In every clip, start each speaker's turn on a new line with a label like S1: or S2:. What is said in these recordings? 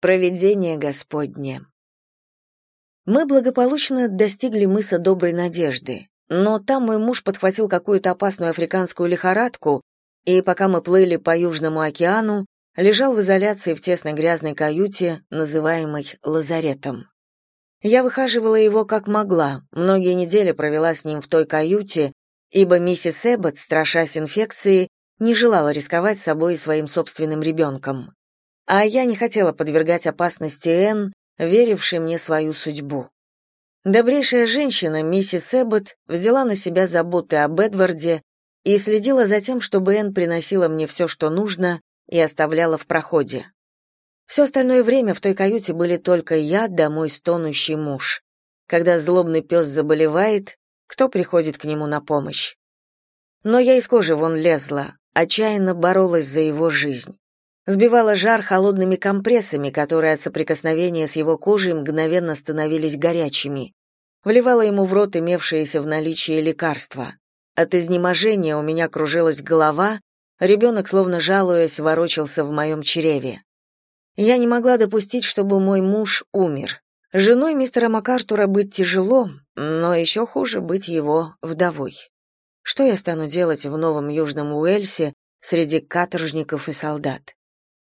S1: Провидение Господне. Мы благополучно достигли мыса Доброй Надежды, но там мой муж подхватил какую-то опасную африканскую лихорадку, и пока мы плыли по Южному океану, лежал в изоляции в тесной грязной каюте, называемой лазаретом. Я выхаживала его как могла, многие недели провела с ним в той каюте, ибо миссис Эббот, страшась инфекции, не желала рисковать собой и своим собственным ребенком. А я не хотела подвергать опасности Энн, верившей мне свою судьбу. Добрейшая женщина, миссис Эббот, взяла на себя заботы об Эдварде и следила за тем, чтобы Энн приносила мне все, что нужно, и оставляла в проходе. Все остальное время в той каюте были только я да мой стонущий муж. Когда злобный пес заболевает, кто приходит к нему на помощь? Но я из кожи вон лезла, отчаянно боролась за его жизнь. Сбивала жар холодными компрессами, которые от соприкосновения с его кожей мгновенно становились горячими. Вливала ему в рот имевшиеся в наличии лекарства. От изнеможения у меня кружилась голова, ребенок, словно жалуясь, ворочался в моем чреве. Я не могла допустить, чтобы мой муж умер. Женой мистера МакАртура быть тяжело, но еще хуже быть его вдовой. Что я стану делать в новом Южном Уэльсе среди каторжников и солдат?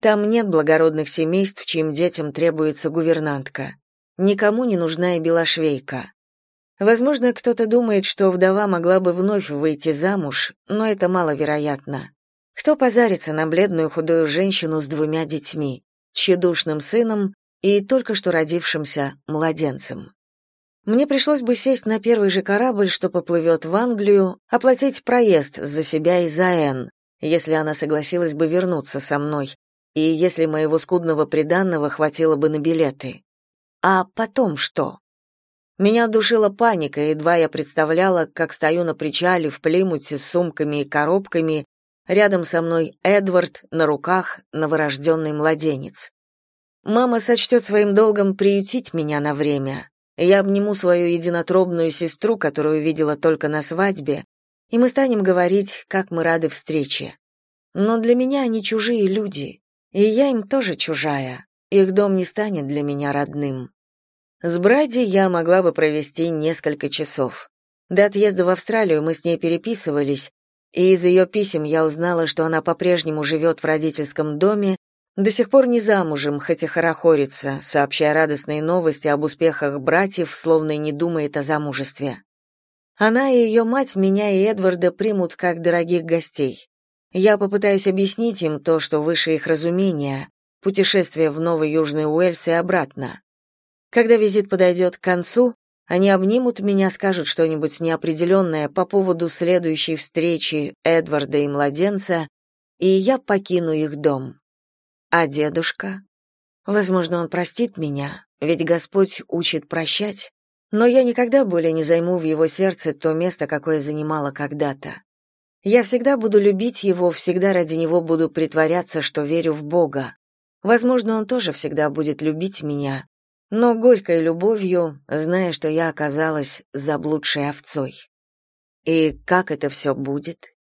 S1: Там нет благородных семейств, чьим детям требуется гувернантка. Никому не нужна и белошвейка. Возможно, кто-то думает, что вдова могла бы вновь выйти замуж, но это маловероятно. Кто позарится на бледную худую женщину с двумя детьми? тщедушным сыном и только что родившимся младенцем. Мне пришлось бы сесть на первый же корабль, что поплывет в Англию, оплатить проезд за себя и за Энн, если она согласилась бы вернуться со мной, и если моего скудного приданного хватило бы на билеты. А потом что? Меня душила паника, едва я представляла, как стою на причале в Плимуте с сумками и коробками Рядом со мной Эдвард, на руках новорожденный младенец. Мама сочтет своим долгом приютить меня на время. Я обниму свою единотробную сестру, которую видела только на свадьбе, и мы станем говорить, как мы рады встрече. Но для меня они чужие люди, и я им тоже чужая. Их дом не станет для меня родным. С Бради я могла бы провести несколько часов. До отъезда в Австралию мы с ней переписывались, и из ее писем я узнала, что она по-прежнему живет в родительском доме, до сих пор не замужем, хотя хорохорится, сообщая радостные новости об успехах братьев, словно и не думает о замужестве. Она и ее мать меня и Эдварда примут как дорогих гостей. Я попытаюсь объяснить им то, что выше их разумения, путешествие в Новый Южный Уэльс и обратно. Когда визит подойдет к концу, они обнимут меня, скажут что-нибудь неопределенное по поводу следующей встречи Эдварда и младенца, и я покину их дом. А дедушка? Возможно, он простит меня, ведь Господь учит прощать, но я никогда более не займу в его сердце то место, какое занимала когда-то. Я всегда буду любить его, всегда ради него буду притворяться, что верю в Бога. Возможно, он тоже всегда будет любить меня, но горькой любовью, зная, что я оказалась заблудшей овцой. И как это все будет?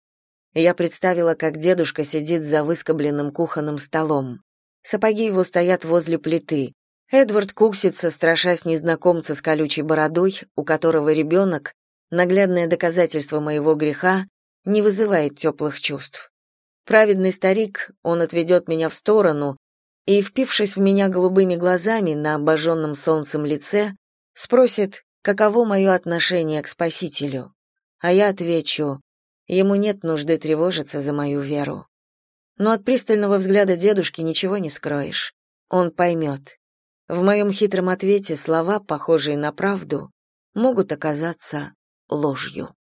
S1: Я представила, как дедушка сидит за выскобленным кухонным столом. Сапоги его стоят возле плиты. Эдвард куксится, страшась незнакомца с колючей бородой, у которого ребенок, наглядное доказательство моего греха, не вызывает теплых чувств. Праведный старик, он отведет меня в сторону, и, впившись в меня голубыми глазами на обожженном солнцем лице, спросит, каково мое отношение к Спасителю. А я отвечу, ему нет нужды тревожиться за мою веру. Но от пристального взгляда дедушки ничего не скроешь. Он поймет. В моем хитром ответе слова, похожие на правду, могут оказаться ложью.